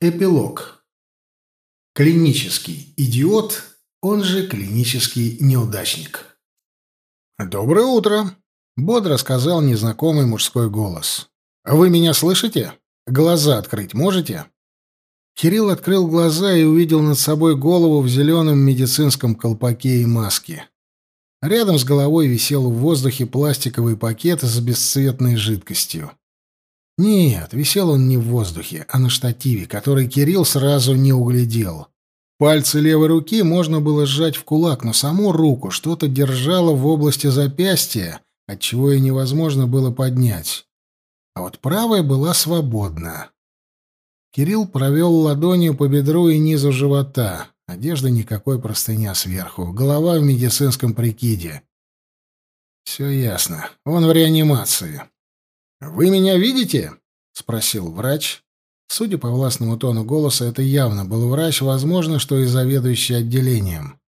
Эпилог. Клинический идиот, он же клинический неудачник. «Доброе утро», — бодро сказал незнакомый мужской голос. «Вы меня слышите? Глаза открыть можете?» Кирилл открыл глаза и увидел над собой голову в зеленом медицинском колпаке и маске. Рядом с головой висел в воздухе пластиковый пакет с бесцветной жидкостью. Нет, висел он не в воздухе, а на штативе, который Кирилл сразу не углядел. Пальцы левой руки можно было сжать в кулак, но саму руку что-то держало в области запястья, отчего и невозможно было поднять. А вот правая была свободна. Кирилл провел ладонью по бедру и низу живота. Одежда никакой простыня сверху, голова в медицинском прикиде. Все ясно. Он в реанимации. «Вы меня видите?» — спросил врач. Судя по властному тону голоса, это явно был врач, возможно, что и заведующий отделением.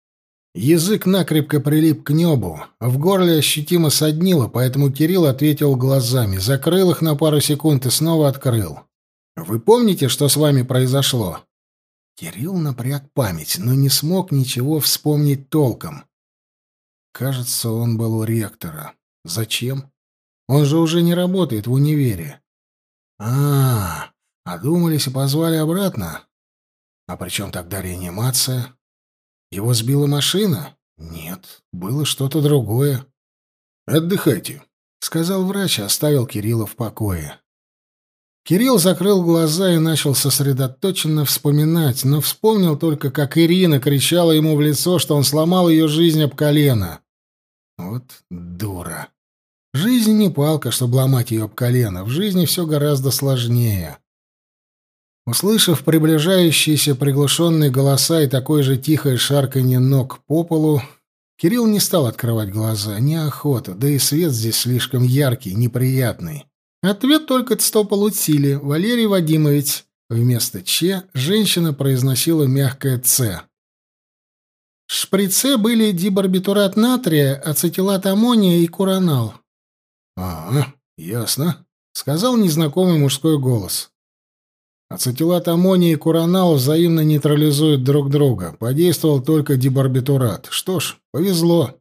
Язык накрепко прилип к небу, в горле ощутимо соднило, поэтому Кирилл ответил глазами, закрыл их на пару секунд и снова открыл. «Вы помните, что с вами произошло?» Кирилл напряг память, но не смог ничего вспомнить толком. Кажется, он был у ректора. Зачем? Он же уже не работает в универе. А, одумались и позвали обратно. А при чем тогда реанимация? Его сбила машина? Нет, было что-то другое. Отдыхайте, сказал врач и оставил Кирилла в покое. Кирилл закрыл глаза и начал сосредоточенно вспоминать, но вспомнил только, как Ирина кричала ему в лицо, что он сломал ее жизнь об колено. Вот дура. Жизнь не палка, чтобы ломать ее об колено. В жизни все гораздо сложнее. Услышав приближающиеся приглушенные голоса и такое же тихое шарканье ног по полу, Кирилл не стал открывать глаза. Неохота, да и свет здесь слишком яркий, неприятный. Ответ только что получили. Валерий Вадимович. Вместо «Ч» женщина произносила мягкое «Ц». В шприце были дибарбитурат натрия, ацетилат аммония и куронал. «А, ясно», — сказал незнакомый мужской голос. Ацетилат аммония и куронал взаимно нейтрализуют друг друга. Подействовал только дибарбитурат. Что ж, повезло.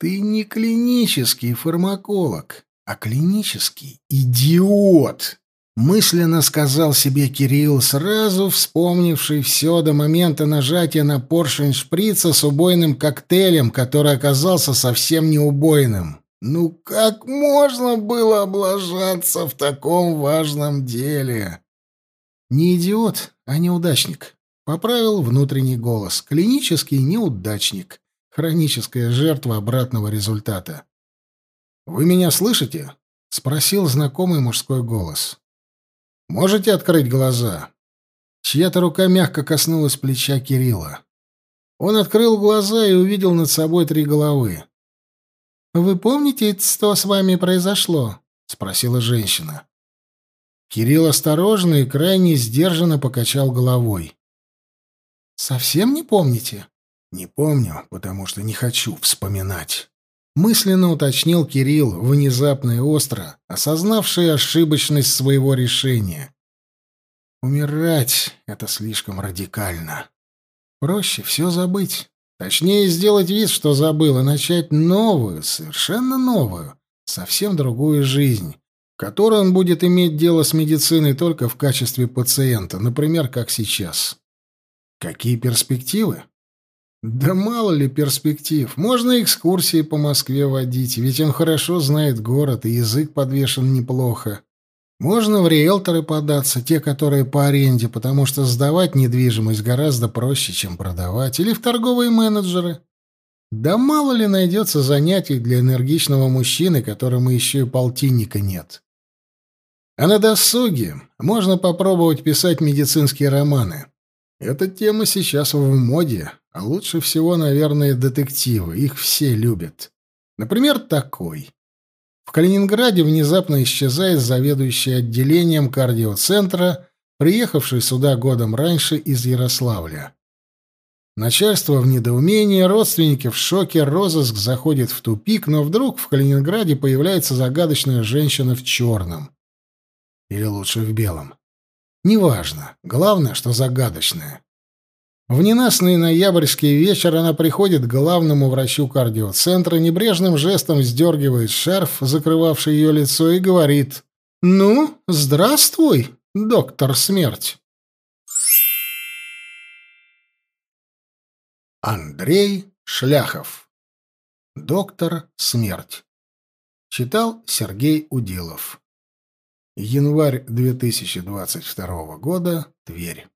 Ты не клинический фармаколог, а клинический идиот, мысленно сказал себе Кирилл, сразу вспомнивший все до момента нажатия на поршень шприца с убойным коктейлем, который оказался совсем не убойным. Ну как можно было облажаться в таком важном деле? Не идиот, а неудачник. Поправил внутренний голос. Клинический неудачник. Хроническая жертва обратного результата. «Вы меня слышите?» — спросил знакомый мужской голос. «Можете открыть глаза?» Чья-то рука мягко коснулась плеча Кирилла. Он открыл глаза и увидел над собой три головы. «Вы помните, что с вами произошло?» — спросила женщина. Кирилл осторожно и крайне сдержанно покачал головой. «Совсем не помните?» «Не помню, потому что не хочу вспоминать». Мысленно уточнил Кирилл, внезапно и остро, осознавший ошибочность своего решения. «Умирать — это слишком радикально. Проще все забыть». Точнее, сделать вид, что забыл, и начать новую, совершенно новую, совсем другую жизнь, в которой он будет иметь дело с медициной только в качестве пациента, например, как сейчас. Какие перспективы? Да мало ли перспектив. Можно экскурсии по Москве водить, ведь он хорошо знает город, и язык подвешен неплохо. Можно в риэлторы податься, те, которые по аренде, потому что сдавать недвижимость гораздо проще, чем продавать, или в торговые менеджеры. Да мало ли найдется занятий для энергичного мужчины, которому еще и полтинника нет. А на досуге можно попробовать писать медицинские романы. Эта тема сейчас в моде, а лучше всего, наверное, детективы. Их все любят. Например, такой. В Калининграде внезапно исчезает заведующий отделением кардиоцентра, приехавший сюда годом раньше из Ярославля. Начальство в недоумении, родственники в шоке, розыск заходит в тупик, но вдруг в Калининграде появляется загадочная женщина в черном. Или лучше в белом. Неважно. Главное, что загадочное. В ненастный ноябрьский вечер она приходит к главному врачу кардиоцентра, небрежным жестом сдергивает шарф, закрывавший ее лицо, и говорит «Ну, здравствуй, доктор Смерть». Андрей Шляхов. Доктор Смерть. Читал Сергей Удилов. Январь 2022 года. Тверь.